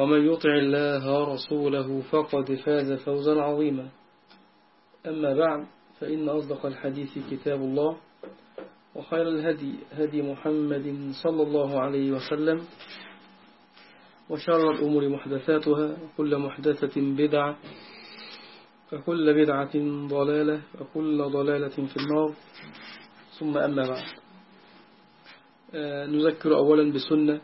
ومن يطع الله ورسوله فقد فاز فوزا عظيما. أما بعد فإن أصدق الحديث كتاب الله وخير الهدي هدي محمد صلى الله عليه وسلم وشر الأمور محدثاتها وكل محدثة بدعة وكل بدعة ضلالة وكل ضلالة في النار. ثم أما بعد. نذكر أولا بسنة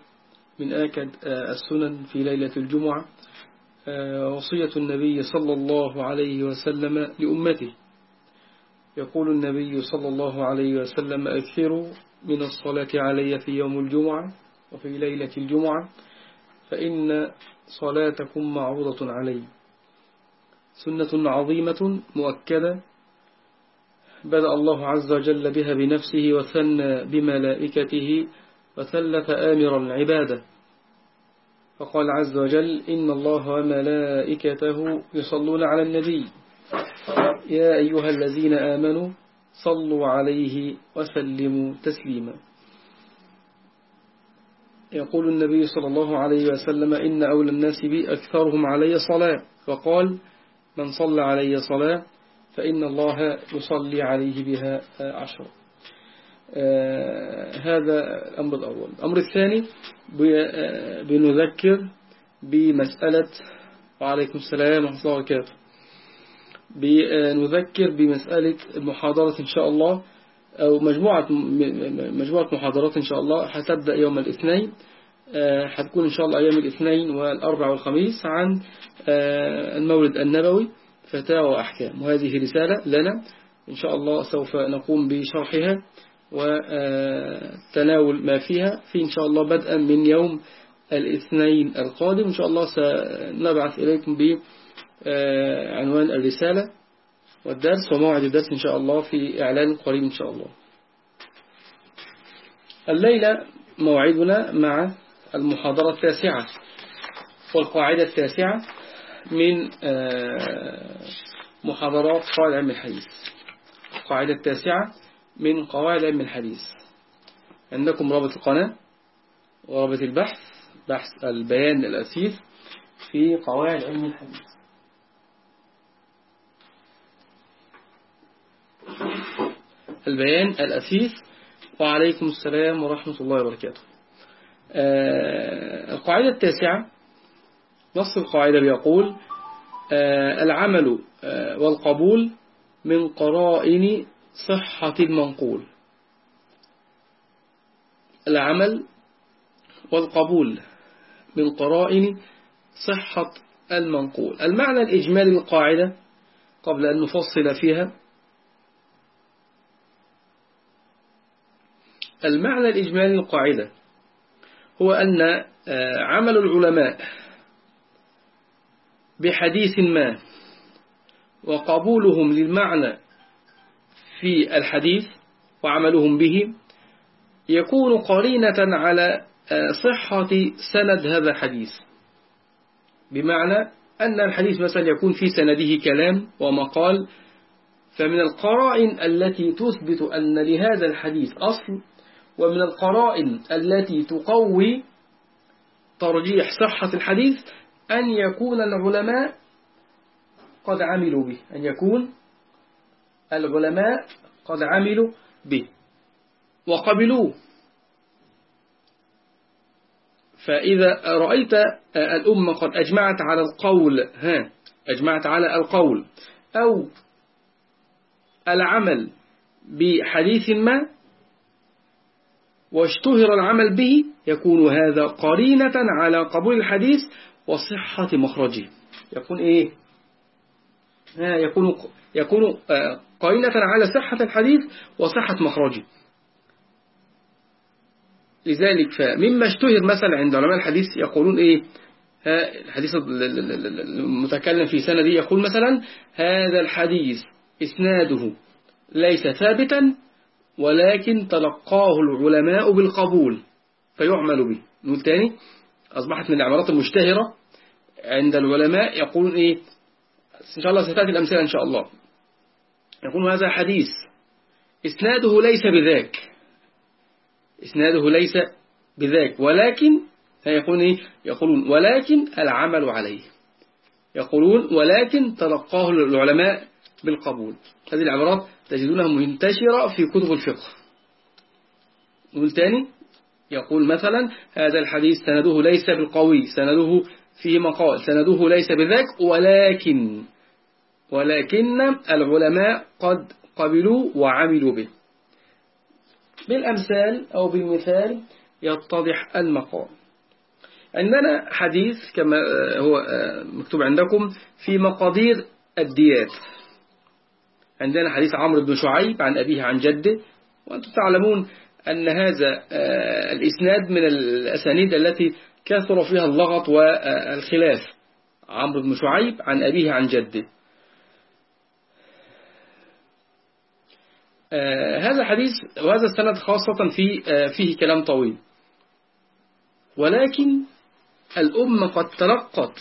من آكد السنن في ليلة الجمعة وصية النبي صلى الله عليه وسلم لأمته. يقول النبي صلى الله عليه وسلم أكثروا من الصلاة علي في يوم الجمعة وفي ليلة الجمعة فإن صلاتكم معروضة علي. سنة عظيمة مؤكدة. بدأ الله عز وجل بها بنفسه وثنى بملائكته وثلث آمر العبادة. فقال عز وجل إن الله وملائكته يصلون على النبي. يا أيها الذين آمنوا صلوا عليه وسلموا تسليما. يقول النبي صلى الله عليه وسلم إن أولى الناس بي أكثرهم علي صلاة. وقال من صلى علي صلاة فإن الله يصلي عليه بها عشر. هذا الأمر الأول. الأمر الثاني بنذكر بمسألة وعليكم السلام ورحمة الله وبركاته. بنذكر بمسألة المحاضرة إن شاء الله أو مجموعة مجموعة محاضرات إن شاء الله. هتبدأ يوم الاثنين هتكون إن شاء الله أيام الاثنين والأربع والخميس عن المولد النبوي فتاوى وأحكام. وهذه رسالة لنا إن شاء الله سوف نقوم بشرحها. وتناول ما فيها. في إن شاء الله بدءا من يوم الاثنين القادم. إن شاء الله سنبعث إليكم بعنوان الرسالة والدرس وموعد الدرس إن شاء الله في إعلان قريب إن شاء الله. الليلة موعدنا مع المحاضرة التاسعة والقاعدة التاسعة من محاضرات قواعد علم الحديث. القاعدة التاسعة من قواعد علم الحديث. عندكم رابط القناة ورابط البحث بحث البيان الأسير في قواعد علم الحديث. البيان الأسير وعليكم السلام ورحمة الله وبركاته. آه القاعدة التاسعة نص القاعدة بيقول آه العمل آه والقبول من قرائن صحة المنقول العمل والقبول من قرائن صحة المنقول. المعنى الإجمالي للقاعدة قبل أن نفصل فيها. المعنى الإجمالي للقاعدة هو أن عمل العلماء بحديث ما وقبولهم للمعنى في الحديث وعملهم به يكون قرينة على صحة سند هذا الحديث. بمعنى أن الحديث مثلا يكون في سنده كلام ومقال فمن القرائن التي تثبت أن لهذا الحديث أصل ومن القرائن التي تقوي ترجيح صحة الحديث أن يكون العلماء قد عملوا به أن يكون العلماء قد عملوا به وقبلوه. فإذا رأيت الأمة قد أجمعت على القول ها أجمعت على القول أو العمل بحديث ما واشتهر العمل به يكون هذا قرينة على قبول الحديث وصحة مخرجه. يكون إيه؟ يكون يكون آه، قرينة على صحة الحديث وصحة مخرجه. لذلك فمما اشتهر مثلا عند علماء الحديث يقولون إيه الحديث المتكلم في سنة دي يقول مثلا هذا الحديث إسناده ليس ثابتا ولكن تلقاه العلماء بالقبول فيعمل به. نقول تاني أصبحت من العبارات المشتهرة عند العلماء يقولون إيه إن شاء الله ستأتي الأمثلة إن شاء الله. يقول هذا حديث. إسناده ليس بذاك. إسناده ليس بذاك. ولكن فيقولون إيه؟ يقولون ولكن العمل عليه. يقولون ولكن تلقاه العلماء بالقبول. هذه العبارات تجدونها منتشرة في كتب الفقه. نقول تاني. يقول مثلا هذا الحديث سنده ليس بالقوي سنده فيه مقال سنده ليس بذاك ولكن ولكن العلماء قد قبلوا وعملوا به. بالأمثال أو بالمثال يتضح المقام. عندنا حديث كما هو مكتوب عندكم في مقادير الديات. عندنا حديث عمرو بن شعيب عن أبيه عن جده وأنتم تعلمون أن هذا آه، الإسناد من الأسانيد التي كثر فيها اللغط والخلاف. عمرو بن شعيب عن أبيه عن جده. هذا الحديث وهذا السند خاصة في آه، فيه كلام طويل. ولكن الأمة قد تلقت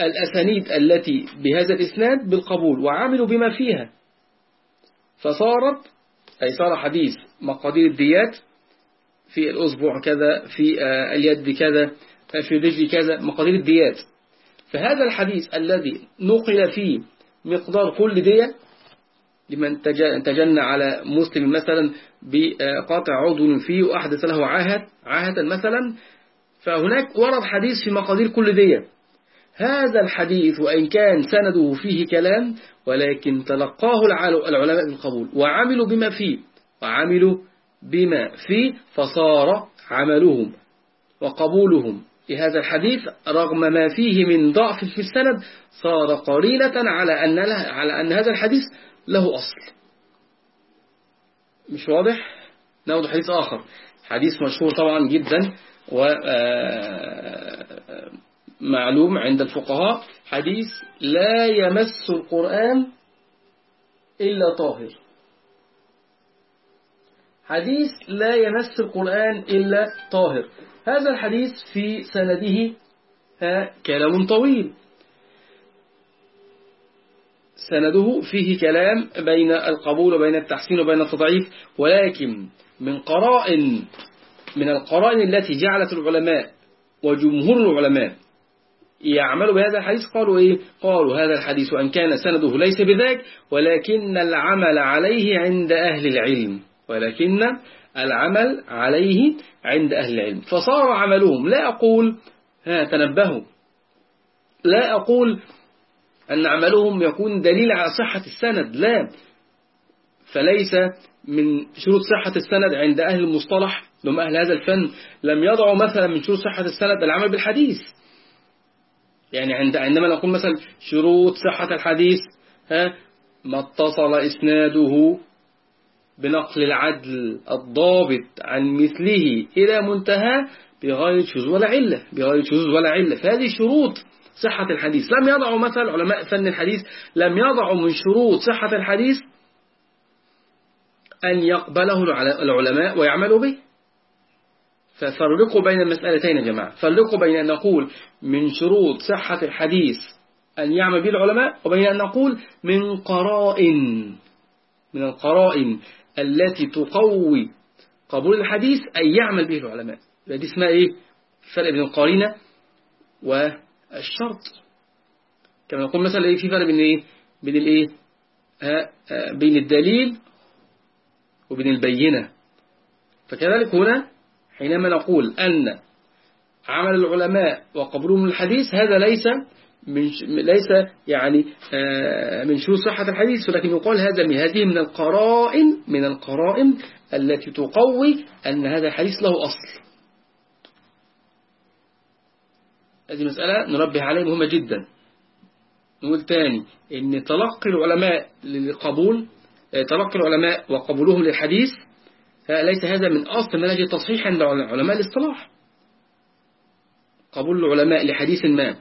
الأسانيد التي بهذا الإسناد بالقبول وعملوا بما فيها. فصارت أي صار حديث مقادير الديات في الأسبوع كذا في آه، اليد كذا في الرجل كذا مقادير الديات. فهذا الحديث الذي نقل فيه مقدار كل دية لمن تجنى على مسلم مثلا بقاطع عضو فيه وأحدث له عاهد عاهدا مثلا فهناك ورد حديث في مقادير كل دية. هذا الحديث وإن كان سنده فيه كلام ولكن تلقاه العلماء بالقبول. وعملوا بما فيه. وعملوا بما فيه فصار عملهم وقبولهم. لهذا الحديث رغم ما فيه من ضعف في السند صار قرينة على أن, على أن هذا الحديث له أصل. مش واضح؟ ناخذ حديث آخر. حديث مشهور طبعا جدا ومعلوم عند الفقهاء. حديث لا يمس القرآن إلا طاهر. حديث لا يمس القرآن إلا طاهر. هذا الحديث في سنده كلام طويل. سنده فيه كلام بين القبول وبين التحسين وبين التضعيف ولكن من قرائن من القرائن التي جعلت العلماء وجمهور العلماء يعملوا بهذا الحديث قالوا إيه؟ قالوا هذا الحديث وأن كان سنده ليس بذاك ولكن العمل عليه عند أهل العلم ولكن العمل عليه عند أهل العلم. فصار عملهم. لا أقول ها تنبهوا. لا أقول أن عملهم يكون دليل على صحة السند لا. فليس من شروط صحة السند عند أهل المصطلح لهم أهل هذا الفن لم يضعوا مثلا من شروط صحة السند العمل بالحديث. يعني عند عندما نقول مثلا شروط صحة الحديث ها ما اتصل إسناده بنقل العدل الضابط عن مثله إلى منتهى بغير شذوذ ولا علة بغير شذوذ ولا علة. فهذه شروط صحة الحديث. لم يضعوا مثلا علماء فن الحديث لم يضعوا من شروط صحة الحديث أن يقبله العلماء ويعملوا به. ففرقوا بين المسألتين يا جماعة. فرقوا بين أن نقول من شروط صحة الحديث أن يعمل به العلماء وبين أن نقول من قرائن من القرائن التي تقوي قبول الحديث أن يعمل به العلماء. دي اسمها إيه؟ فرق بين القرينة والشرط كما نقول مثلا إيه في فرق بين إيه؟ بين الإيه؟ بين الدليل وبين البينة. فكذلك هنا حينما نقول أن عمل العلماء وقبولهم الحديث هذا ليس من ليس يعني آه، من شو صحة الحديث ولكن يقال هذا من هذه من القرائن من القرائن التي تقوي أن هذا الحديث له أصل. هذه مسألة نربه عليها مهمة جدا. نقول تاني إن تلقي العلماء للقبول آه، تلقي العلماء وقبولهم للحديث ليس هذا من أصل منهج عند علماء الاصطلاح. قبول العلماء لحديث ما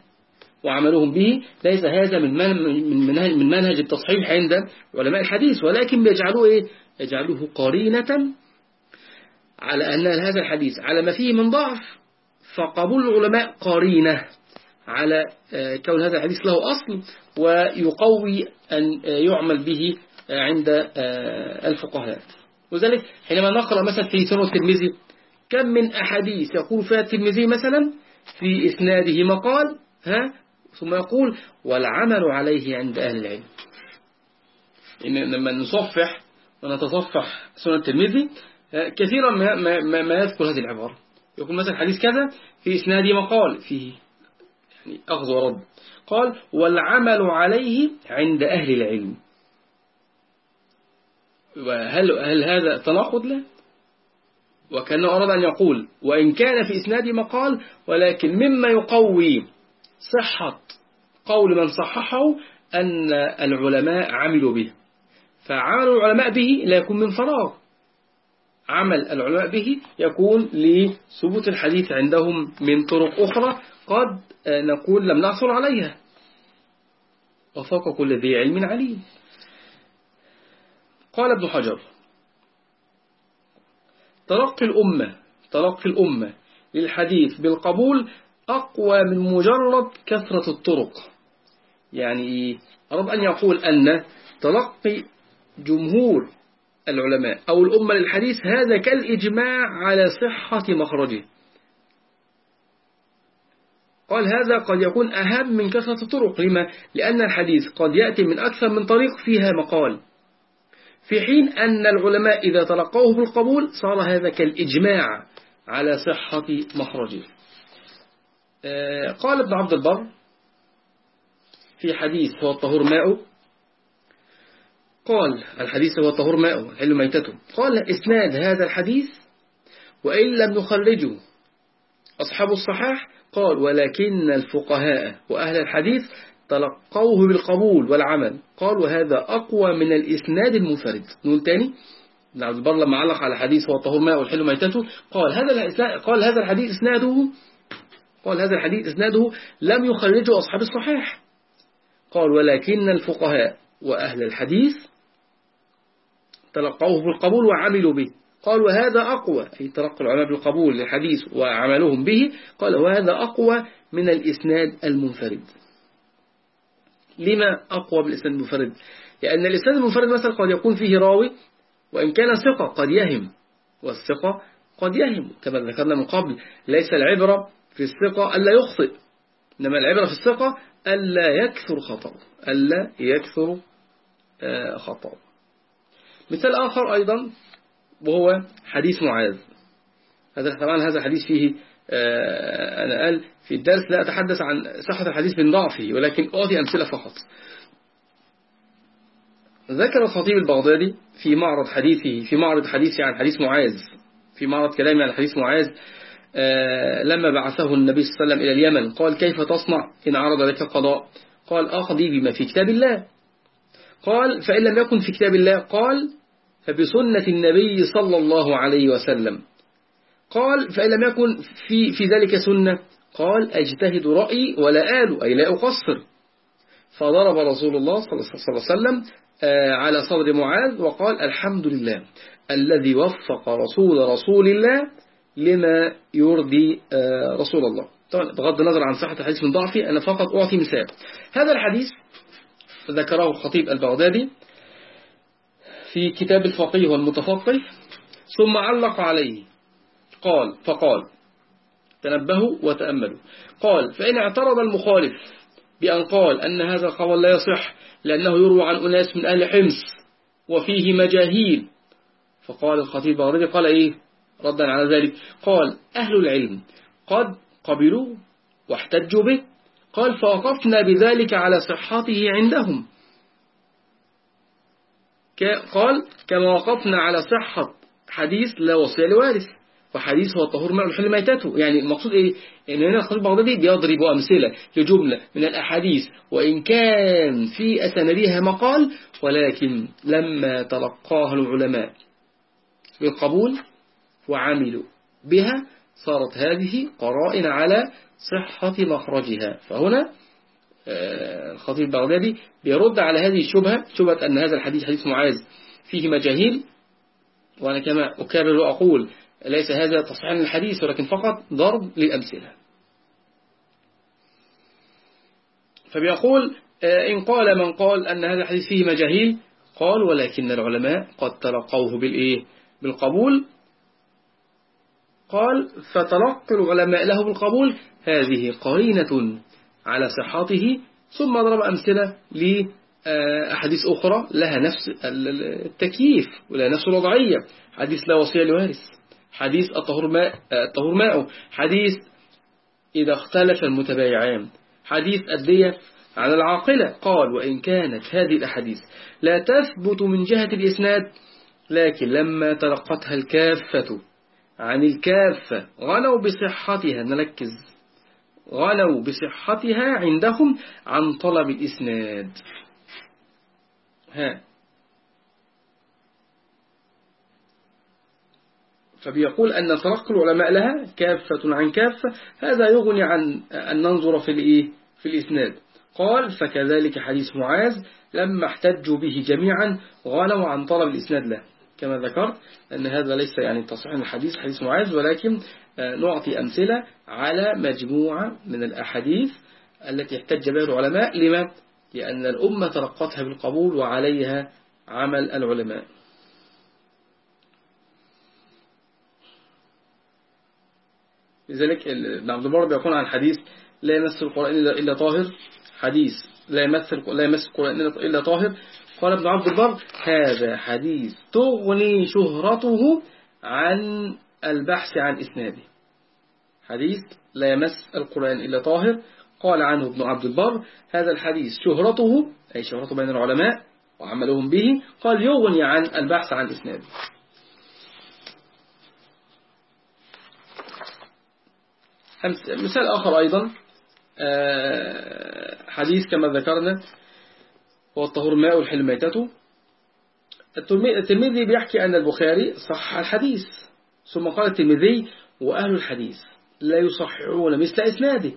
وعملهم به ليس هذا من منهج, من منهج التصحيح عند علماء الحديث. ولكن بيجعلوه إيه؟ يجعلوه قرينة على أن هذا الحديث على ما فيه من ضعف. فقبول العلماء قرينة على آه، كون هذا الحديث له أصل ويقوي أن آه، يعمل به عند آه، الفقهاء. وذلك حينما نقرأ مثلا في سنة الترمذي كم من أحاديث يقول فيها الترمذي مثلا؟ في إسناده مقال ها؟ ثم يقول والعمل عليه عند أهل العلم. إن لما نصفح ونتصفح سنة الترمذي كثيرا ما, ما, ما يذكر هذه العبارة. يقول مثلا حديث كذا في إسناده مقال فيه يعني أخذ ورد. قال والعمل عليه عند أهل العلم. وهل هل هذا تناقض له؟ وكان أراد أن يقول وإن كان في إسناد مقال ولكن مما يقوي صحة قول من صححه أن العلماء عملوا به. فعمل العلماء به لا يكون من فراغ. عمل العلماء به يكون لثبوت الحديث عندهم من طرق أخرى قد نقول لم نحصل عليها. وفوق كل ذي علم عليم. قال ابن حجر تلقي الأمة تلقي الأمة للحديث بالقبول أقوى من مجرد كثرة الطرق. يعني أرد أن يقول أن تلقي جمهور العلماء أو الأمة للحديث هذا كالإجماع على صحة مخرجه. قال هذا قد يكون أهم من كثرة الطرق. لما؟ لأن الحديث قد يأتي من أكثر من طريق فيها مقال. في حين أن العلماء إذا تلقوه بالقبول صار هذا كالإجماع على صحة مخرجه. آه، قال ابن عبد البر في حديث هو الطهور ماء قال الحديث هو الطهور ماء الحل ميتته. قال إسناد هذا الحديث وإن لم نخرجه أصحاب الصحاح قال ولكن الفقهاء وأهل الحديث تلقوه بالقبول والعمل. قال وهذا أقوى من الإسناد المنفرد. نقول تاني عبد البر لما علق على حديث هو الطهور ماء والحل ميتته قال هذا قال هذا الحديث إسناده قال هذا الحديث إسناده لم يخرجه أصحاب الصحيح قال ولكن الفقهاء وأهل الحديث تلقوه بالقبول وعملوا به. قال وهذا أقوى أي تلقى العلماء بالقبول للحديث وعملهم به قال وهذا أقوى من الإسناد المنفرد. لما أقوى بالإسناد المنفرد؟ لأن الإسناد المنفرد مثلا قد يكون فيه راوي وإن كان ثقة قد يهم والثقة قد يهم كما ذكرنا من قبل ليس العبرة في الثقة ألا يخطئ إنما العبرة في الثقة ألا يكثر خطأ ألا يكثر آه، خطأ مثال آخر أيضا وهو حديث معاذ. هذا طبعا هذا الحديث فيه آه، أنا قال في الدرس لا أتحدث عن صحة الحديث من ضعفه ولكن أعطي أمثلة فقط. ذكر الخطيب البغدادي في معرض حديثه في معرض حديثه عن حديث معاذ في معرض كلامه عن حديث معاذ آه، لما بعثه النبي صلى الله عليه وسلم إلى اليمن قال كيف تصنع إن عرض لك قضاء؟ قال أقضي بما في كتاب الله. قال فإن لم يكن في كتاب الله قال فبسنة النبي صلى الله عليه وسلم. قال فإن لم يكن في, في ذلك سنة قال أجتهد رأيي ولا آل أي لا أقصر. فضرب رسول الله صلى الله عليه وسلم آه، على صدر معاذ وقال الحمد لله الذي وفق رسول رسول الله لما يرضي آه، رسول الله. طبعا بغض النظر عن صحة الحديث من ضعفي أنا فقط أعطي مثال. هذا الحديث ذكره الخطيب البغدادي في كتاب الفقيه والمتفقه ثم علق عليه. قال فقال تنبهوا وتأملوا. قال فإن اعترض المخالف بأن قال أن هذا القول لا يصح لأنه يروى عن أناس من أهل حمص وفيه مجاهيل. فقال الخطيب بغدادي قال إيه؟ ردا على ذلك. قال أهل العلم قد قبلوا واحتجوا به قال فوقفنا بذلك على صحته عندهم. قال كما وقفنا على صحة حديث لا وصية لوارث. وحديث هو الطهور مع الحل ميتته. يعني المقصود إيه؟ إن هنا الخطيب البغدادي بيضرب أمثلة لجملة من الأحاديث. وإن كان في أسندها مقال ولكن لما تلقاها العلماء بالقبول وعملوا بها صارت هذه قرائن على صحة مخرجها. فهنا آه، الخطيب البغدادي بيرد على هذه الشبهة شبهة أن هذا الحديث حديث معاذ فيه مجاهيل. وأنا كما أكرر وأقول ليس هذا تصحيح الحديث ولكن فقط ضرب للأمثلة. فبيقول آه، إن قال من قال أن هذا الحديث فيه مجاهيل قال ولكن العلماء قد تلقوه بالإيه؟ بالقبول. قال فتلقى العلماء له بالقبول هذه قرينة على صحته ثم ضرب أمثلة لأحاديث أخرى لها نفس التكييف ولها نفس الوضعية. حديث لا وصية لوارث حديث الطهور ماء الطهور ماء حديث إذا اختلف المتبايعان حديث الدية على العاقلة. قال وإن كانت هذه الأحاديث لا تثبت من جهة الإسناد لكن لما تلقتها الكافة عن الكافة غنوا بصحتها نركز. غنوا بصحتها عندهم عن طلب الإسناد. ها. فبيقول أن تلقي العلماء لها كافة عن كافة هذا يغني عن أن ننظر في الإيه؟ في الإسناد. قال فكذلك حديث معاذ لما احتجوا به جميعا غنوا عن طلب الإسناد له. كما ذكرت أن هذا ليس يعني تصحيح الحديث حديث معاذ ولكن آه، نعطي أمثلة على مجموعة من الأحاديث التي احتج بها العلماء. لما؟ لأن الأمة تلقتها بالقبول وعليها عمل العلماء. لذلك ابن عبد البر بيقول عن حديث لا يمس القرآن إلا طاهر. حديث لا يمس لا يمس القرآن إلا طاهر. قال ابن عبد البر هذا حديث تغني شهرته عن البحث عن إسناده. حديث لا يمس القرآن إلا طاهر. قال عنه ابن عبد البر هذا الحديث شهرته أي شهرته بين العلماء وعملهم به قال يغني عن البحث عن إسناده. مثال آخر أيضا آه، حديث كما ذكرنا هو الطهور ماء والحل ميتته الترمذي بيحكي أن البخاري صح الحديث ثم قال الترمذي وأهل الحديث لا يصححون مثل إسناده.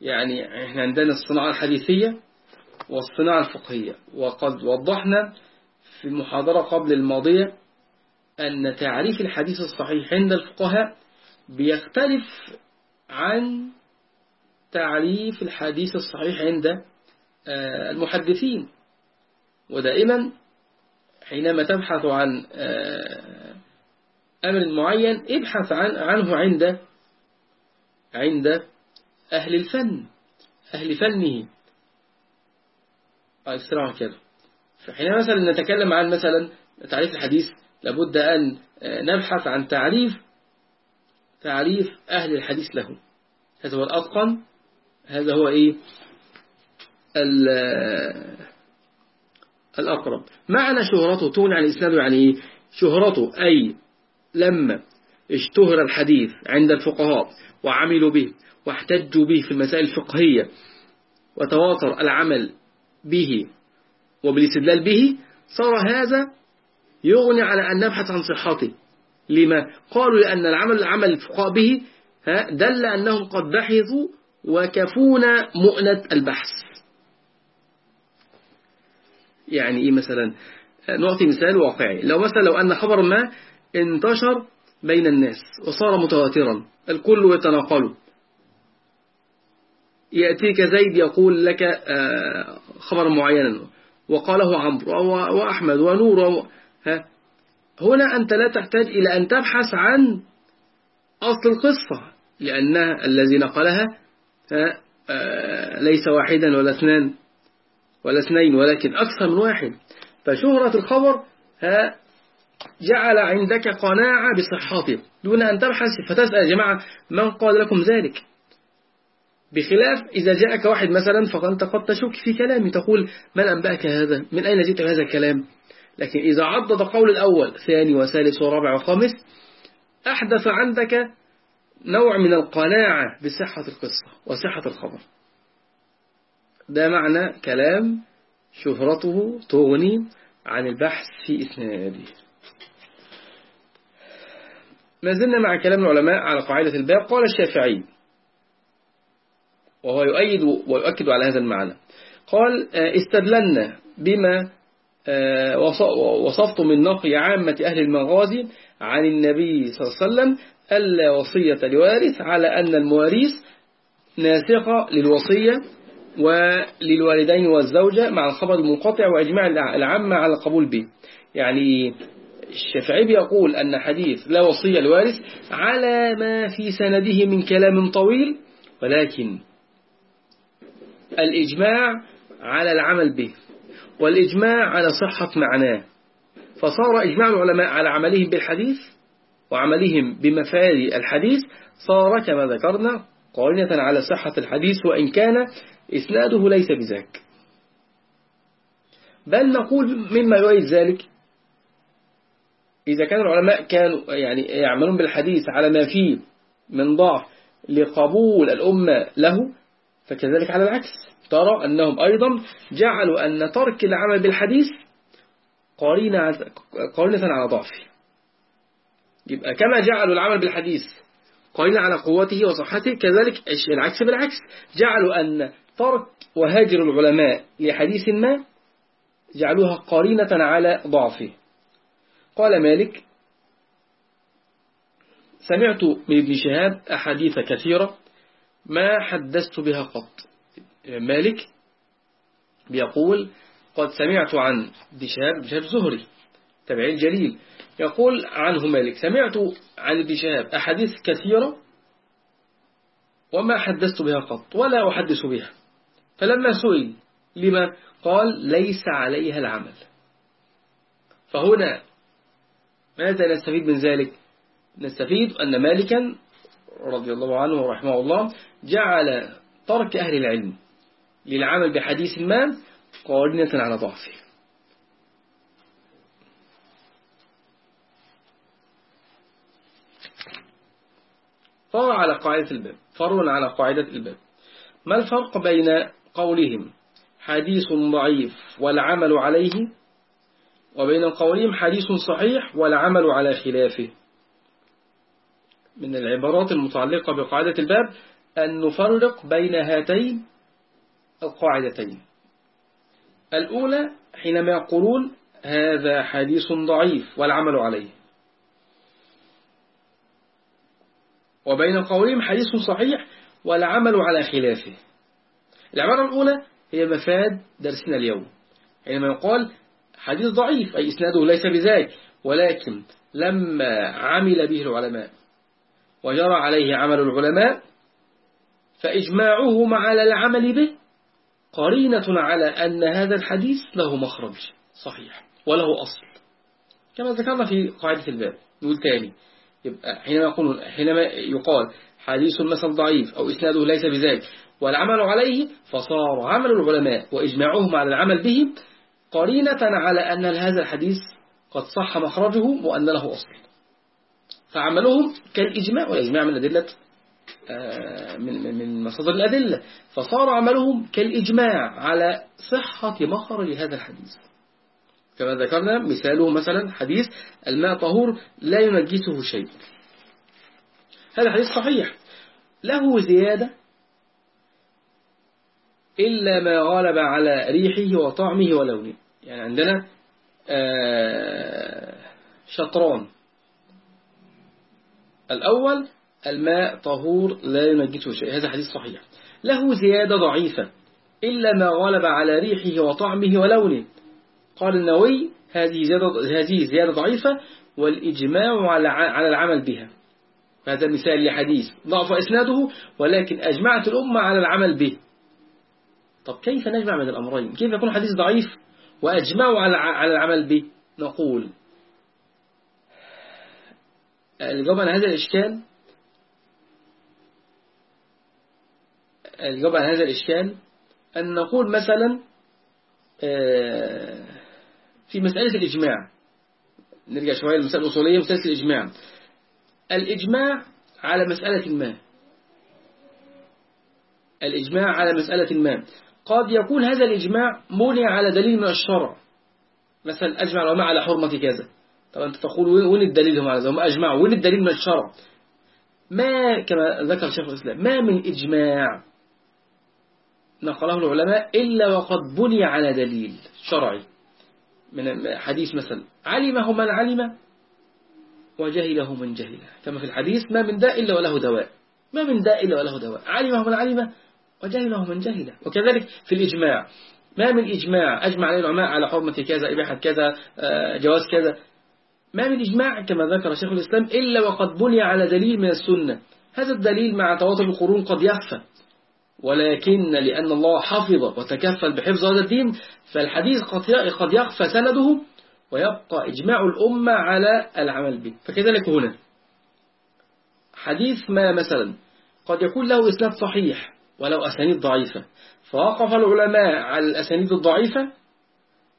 يعني إحنا عندنا الصناعة الحديثية والصناعة الفقهية. وقد وضحنا في المحاضرة قبل الماضية أن تعريف الحديث الصحيح عند الفقهاء بيختلف عن تعريف الحديث الصحيح عند المحدثين. ودائما حينما تبحث عن آه، أمر معين ابحث عن عنه عند عند أهل الفن أهل فنه. آه، كده فحينما مثلا نتكلم عن مثلا تعريف الحديث لابد أن نبحث عن تعريف تعريف أهل الحديث له. هذا هو الأتقن هذا هو إيه؟ الأقرب. معنى شهرته تغني عن الإسناد يعني شهرته أي لما اشتهر الحديث عند الفقهاء وعملوا به واحتجوا به في المسائل الفقهية وتواتر العمل به وبالاستدلال به صار هذا يغني على أن نبحث عن صحته. لما؟ قالوا لأن العمل العمل الفقهاء به دل أنهم قد بحثوا وكفونا مؤنة البحث. يعني إيه مثلا؟ نعطي مثال واقعي. لو مثلا لو أن خبر ما انتشر بين الناس وصار متواترا الكل يتناقله يأتيك زيد يقول لك آه، خبر معينا وقاله عمرو وأحمد ونور هنا أنت لا تحتاج إلى أن تبحث عن أصل القصة لأنها الذي نقلها آه، ليس واحدا ولا اثنان. ولا اثنين ولكن أكثر من واحد. فشهرة الخبر جعل عندك قناعة بصحته دون أن تبحث فتسأل يا جماعة من قال لكم ذلك؟ بخلاف إذا جاءك واحد مثلا فأنت قد تشك في كلامي تقول من أنبأك هذا؟ من أين جئت هذا الكلام؟ لكن إذا عضد قول الأول ثاني وثالث ورابع وخامس أحدث عندك نوع من القناعة بصحة القصة وصحة الخبر. ده معنى كلام شهرته تغني عن البحث في إسناده. ما زلنا مع كلام العلماء على قاعدة الباب. قال الشافعي وهو يؤيد ويؤكد على هذا المعنى. قال آه، استدللنا بما آه، وصفت من نقي عامة أهل المغازي عن النبي صلى الله عليه وسلم ألا وصية لوارث على أن المواريث ناسخة للوصية وللوالدين والزوجة مع الخبر المنقطع وإجماع العامة على القبول به. يعني الشافعي بيقول أن حديث لا وصية الوارث على ما في سنده من كلام طويل ولكن الإجماع على العمل به والإجماع على صحة معناه. فصار إجماع العلماء على عملهم بالحديث وعملهم بمفاد الحديث صار كما ذكرنا قارنة على صحة الحديث وإن كان إسناده ليس بذاك. بل نقول مما يؤيد ذلك. إذا كان العلماء كانوا يعني يعملون بالحديث على ما فيه من ضعف لقبول الأمة له فكذلك على العكس. ترى أنهم أيضا جعلوا أن ترك العمل بالحديث قارنة على ضعفه. يبقى كما جعلوا العمل بالحديث قارنة على قوته وصحته كذلك العكس بالعكس. جعلوا أن ترك وهاجر العلماء لحديث ما جعلوها قارنة على ضعفه. قال مالك سمعت من ابن شهاب أحاديث كثيرة ما حدثت بها قط. مالك بيقول قد سمعت عن ابن شهاب شهاب زهري تبعي الجليل. يقول عنه مالك سمعت عن ابن شهاب أحاديث كثيرة وما حدثت بها قط ولا أحدث بها فلما سئل لما؟ قال ليس عليها العمل. فهنا ماذا نستفيد من ذلك؟ نستفيد أن مالكا رضي الله عنه ورحمه الله جعل ترك أهل العلم للعمل بحديث ما قارنة على ضعفه. فرع على قاعدة الباب. فرع على قاعدة الباب. ما الفرق بين قولهم؟ حديث ضعيف والعمل عليه وبين قولهم حديث صحيح والعمل على خلافه. من العبارات المتعلقة بقاعدة الباب أن نفرق بين هاتين القاعدتين. الأولى حينما يقولون هذا حديث ضعيف والعمل عليه. وبين قولهم حديث صحيح والعمل على خلافه. العبارة الأولى هي مفاد درسنا اليوم. حينما يقال حديث ضعيف أي إسناده ليس بذلك ولكن لما عمل به العلماء وجرى عليه عمل العلماء فإجماعهم على العمل به قرينة على أن هذا الحديث له مخرج صحيح وله أصل. كما ذكرنا في قاعدة الباب. نقول تاني يبقى حينما يقول حينما يقال حديث مثلا ضعيف أو إسناده ليس بذلك والعمل عليه فصار عمل العلماء وإجماعهم على العمل به قرينة على أن هذا الحديث قد صح مخرجه وأن له أصل. فعملهم كالإجماع والإجماع من أدلة آه، من من مصادر الأدلة فصار عملهم كالإجماع على صحة مخرج هذا الحديث. كما ذكرنا مثاله مثلا حديث الماء طهور لا ينجسه شيء. هذا حديث صحيح. له زيادة إلا ما غلب على ريحه وطعمه ولونه. يعني عندنا آه، شطران. الأول الماء طهور لا ينجسه شيء. هذا حديث صحيح. له زيادة ضعيفة إلا ما غلب على ريحه وطعمه ولونه. قال النووي هذه زيادة, هذه زيادة ضعيفة والإجماع على العمل بها. هذا مثال لحديث. ضعف إسناده ولكن أجمعت الأمة على العمل به. طب كيف نجمع بين الأمرين؟ كيف يكون حديث ضعيف وأجمعوا على العمل به؟ نقول الجواب عن هذا الإشكال الجواب عن هذا الإشكال أن نقول مثلا آه، في مسألة الإجماع. نرجع شوية للمسألة الأصولية مسألة الإجماع. الإجماع على مسألة ما. الإجماع على مسألة ما. قد يكون هذا الإجماع بني على دليل من الشرع. مثلا أجمع العلماء على حرمة كذا. طبعا أنت تقول وين الدليل هم على ذلك؟ هم أجمعوا. وين الدليل من الشرع؟ ما كما ذكر شيخ الإسلام ما من إجماع نقله العلماء إلا وقد بني على دليل شرعي. من حديث مثلا علمه من علم وجهله من جهله. كما في الحديث ما من داء إلا وله دواء. ما من داء إلا وله دواء. علمه من علم وجهله من جهله. وكذلك في الإجماع ما من إجماع أجمع عليه العلماء على حرمة كذا إباحة كذا آه، جواز كذا. ما من إجماع كما ذكر شيخ الإسلام إلا وقد بني على دليل من السنة. هذا الدليل مع تواطؤ القرون قد يخفى. ولكن لأن الله حفظ وتكفل بحفظ هذا الدين فالحديث قد يخفى سنده ويبقى إجماع الأمة على العمل به. فكذلك هنا. حديث ما مثلا؟ قد يكون له إسناد صحيح ولو أسانيد ضعيفة. فوقف العلماء على الأسانيد الضعيفة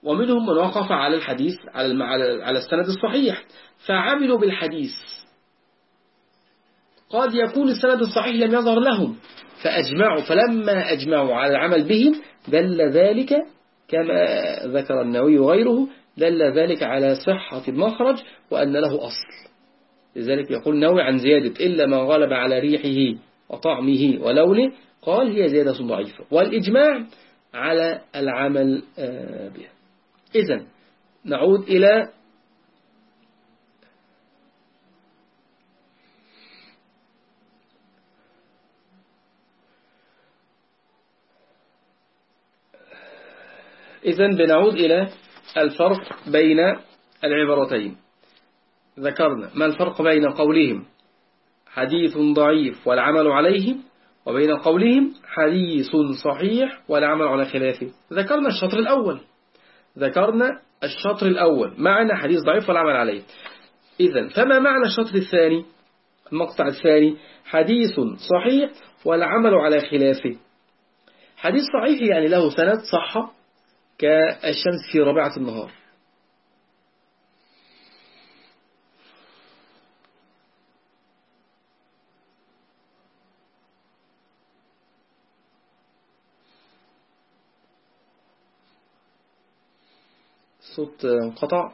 ومنهم من وقف على الحديث على على السند الصحيح. فعملوا بالحديث. قد يكون السند الصحيح لم يظهر لهم. فأجمعوا فلما أجمعوا على العمل به دل ذلك كما ذكر النووي وغيره دل ذلك على صحة المخرج وأن له أصل. لذلك يقول النووي عن زيادة إلا ما غلب على ريحه وطعمه ولونه قال هي زيادة ضعيفة. والإجماع على العمل آه، بها. إذن نعود إلى إذن بنعود إلى الفرق بين العبارتين. ذكرنا ما الفرق بين قولهم؟ حديث ضعيف والعمل عليه وبين قولهم حديث صحيح والعمل على خلافه. ذكرنا الشطر الأول. ذكرنا الشطر الأول. معنى حديث ضعيف والعمل عليه. إذا فما معنى الشطر الثاني؟ المقطع الثاني حديث صحيح والعمل على خلافه. حديث صحيح يعني له سند صح كالشمس في ربيعة النهار. صوت انقطع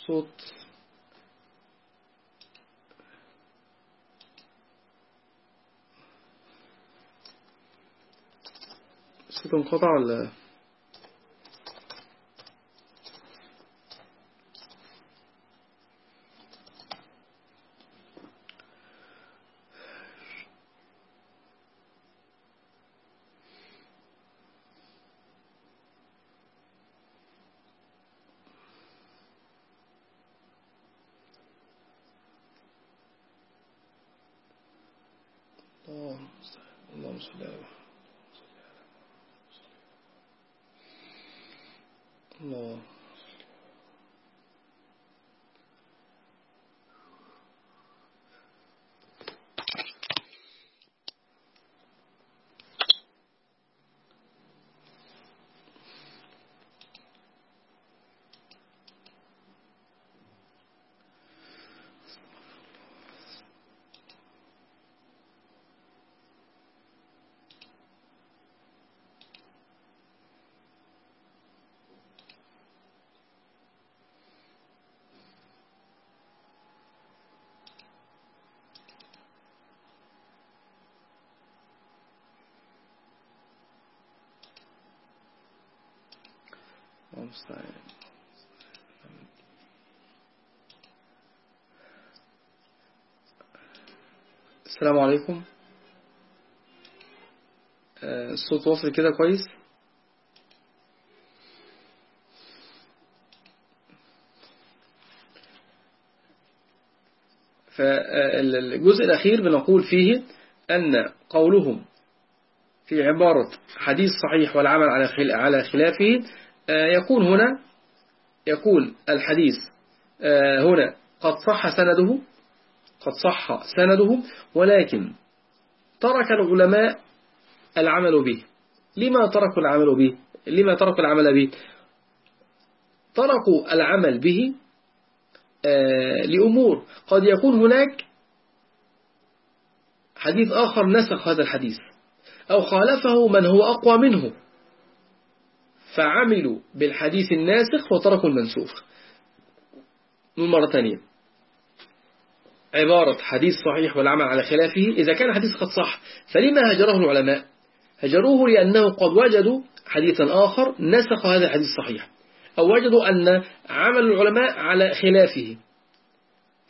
صوت صوت انقطع ولا السلام عليكم. آه، الصوت واصل كده كويس؟ فالجزء الأخير بنقول فيه أن قولهم في عبارة حديث صحيح والعمل على خلافه آه، يكون هنا يكون الحديث آه، هنا قد صح سنده قد صح سنده ولكن ترك العلماء العمل به. لما تركوا العمل به؟ لما تركوا العمل به؟ تركوا العمل به آه، لأمور. قد يكون هناك حديث آخر نسخ هذا الحديث أو خالفه من هو أقوى منه. فعملوا بالحديث الناسخ وتركوا المنسوخ. من مرة ثانية عبارة حديث صحيح والعمل على خلافه. إذا كان حديث قد صح فلما هجره العلماء؟ هجروه لأنه قد وجدوا حديثا آخر نسخ هذا الحديث الصحيح أو وجدوا أن عمل العلماء على خلافه.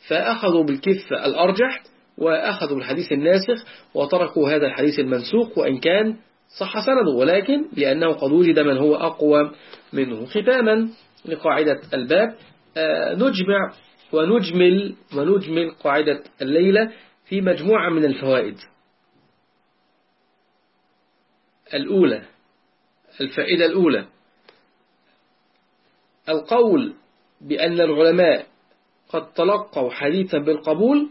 فأخذوا بالكفة الأرجح وأخذوا بالحديث الناسخ وتركوا هذا الحديث المنسوخ وإن كان صح سنده ولكن لأنه قد وجد من هو أقوى منه. ختاما لقاعدة الباب آه، نجمع ونجمل ونجمل قاعدة الليلة في مجموعة من الفوائد. الأولى الفائدة الأولى القول بأن العلماء قد تلقوا حديثا بالقبول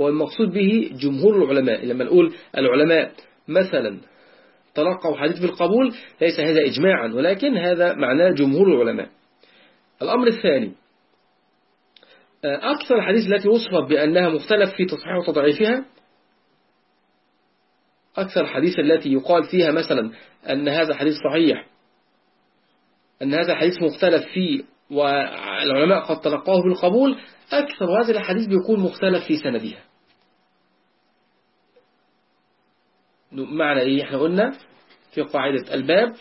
هو المقصود به جمهور العلماء. لما نقول العلماء مثلا تلقوا حديث بالقبول ليس هذا إجماعا ولكن هذا معناه جمهور العلماء. الأمر الثاني أكثر الحديث التي وصفت بأنها مختلف في تصحيح وتضعيفها أكثر الحديث التي يقال فيها مثلا أن هذا حديث صحيح أن هذا الحديث مختلف فيه والعلماء قد تلقاه بالقبول أكثر هذه الحديث بيكون مختلف في سندها. معنى إيه؟ إحنا قلنا في قاعدة الباب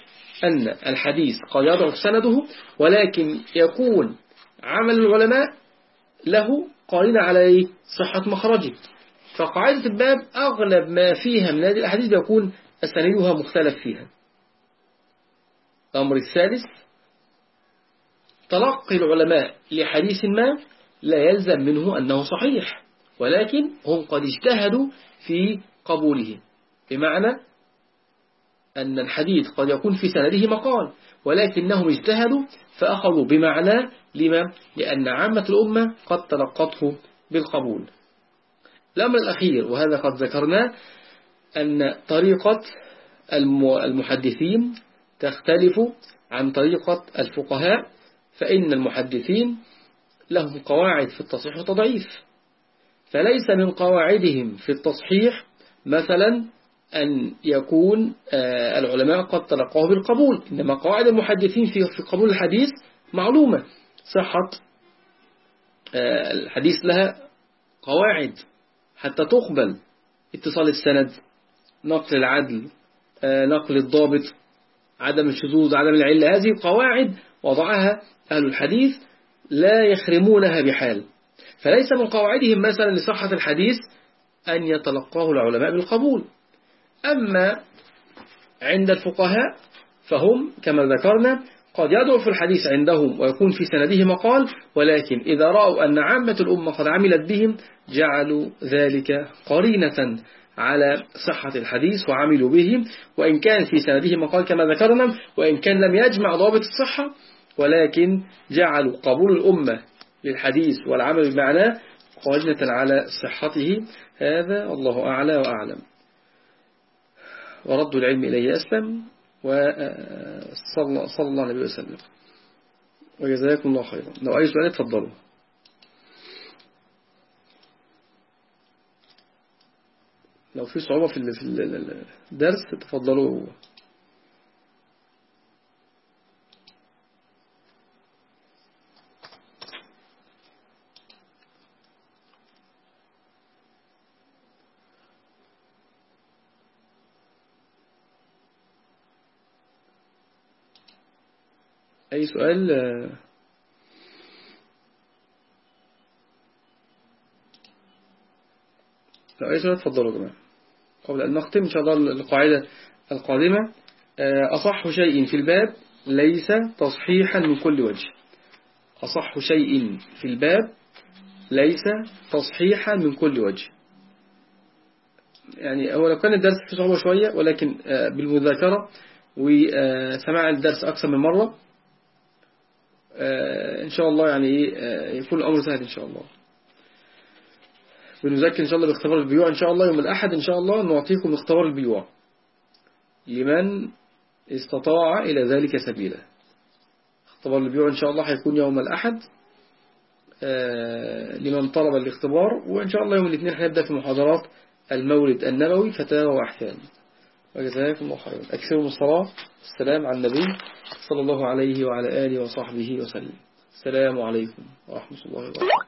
أن الحديث قد يضعف سنده ولكن يكون عمل العلماء له قارنة على إيه؟ صحة مخرجه. فقاعدة الباب أغلب ما فيها من هذه الأحاديث يكون أسانيدها مختلف فيها. الأمر الثالث تلقي العلماء لحديث ما لا يلزم منه أنه صحيح ولكن هم قد اجتهدوا في قبوله. بمعنى أن الحديث قد يكون في سنده مقال ولكنهم اجتهدوا فأخذوا بمعنى لما؟ لأن عامة الأمة قد تلقته بالقبول الأمر الأخير وهذا قد ذكرناه أن طريقة المحدثين تختلف عن طريقة الفقهاء فإن المحدثين لهم قواعد في التصحيح والتضعيف فليس من قواعدهم في التصحيح مثلا أن يكون آه، العلماء قد تلقوه بالقبول. إنما قواعد المحدثين في قبول الحديث معلومة. صحة آه، الحديث لها قواعد حتى تقبل. اتصال السند نقل العدل آه، نقل الضابط عدم الشذوذ عدم العلة. هذه قواعد وضعها أهل الحديث لا يخرمونها بحال. فليس من قواعدهم مثلا لصحة الحديث أن يتلقاه العلماء بالقبول. أما عند الفقهاء فهم كما ذكرنا قد يضعف الحديث عندهم ويكون في سنده مقال ولكن إذا رأوا أن عامة الأمة قد عملت بهم جعلوا ذلك قرينة على صحة الحديث وعملوا به وإن كان في سنده مقال كما ذكرنا وإن كان لم يجمع ضابط الصحة ولكن جعلوا قبول الأمة للحديث والعمل بمعناه قرينة على صحته. هذا الله أعلى وأعلم. ورد العلم إليه أسلم وصلى صلى الله عليه وسلم. وجزاكم الله خيرا. لو أي سؤال تفضلوا. لو في صعوبة في الدرس تفضلوا. أي سؤال لو أي سؤال تفضلوا جماعة. قبل أن نختم إن شاء الله القاعدة القادمة أصح شيء في الباب ليس تصحيحا من كل وجه. أصح شيء في الباب ليس تصحيحا من كل وجه. يعني هو لو كان الدرس في صعوبة شوية ولكن بالمذاكرة وسماع الدرس أكثر من مرة إن شاء الله يعني يكون الأمر سهل إن شاء الله. بنذكر إن شاء الله باختبار البيوع إن شاء الله يوم الأحد إن شاء الله نعطيكم اختبار البيوع. لمن استطاع إلى ذلك سبيلا. اختبار البيوع إن شاء الله هيكون يوم الأحد آه، لمن طلب الاختبار وإن شاء الله يوم الاثنين هنبدأ في محاضرات المولد النبوي فتاوى وأحكام. وجزاكم الله خيرا. أكثروا من الصلاة. السلام على النبي صلى الله عليه وعلى آله وصحبه وسلم. السلام عليكم ورحمة الله وبركاته.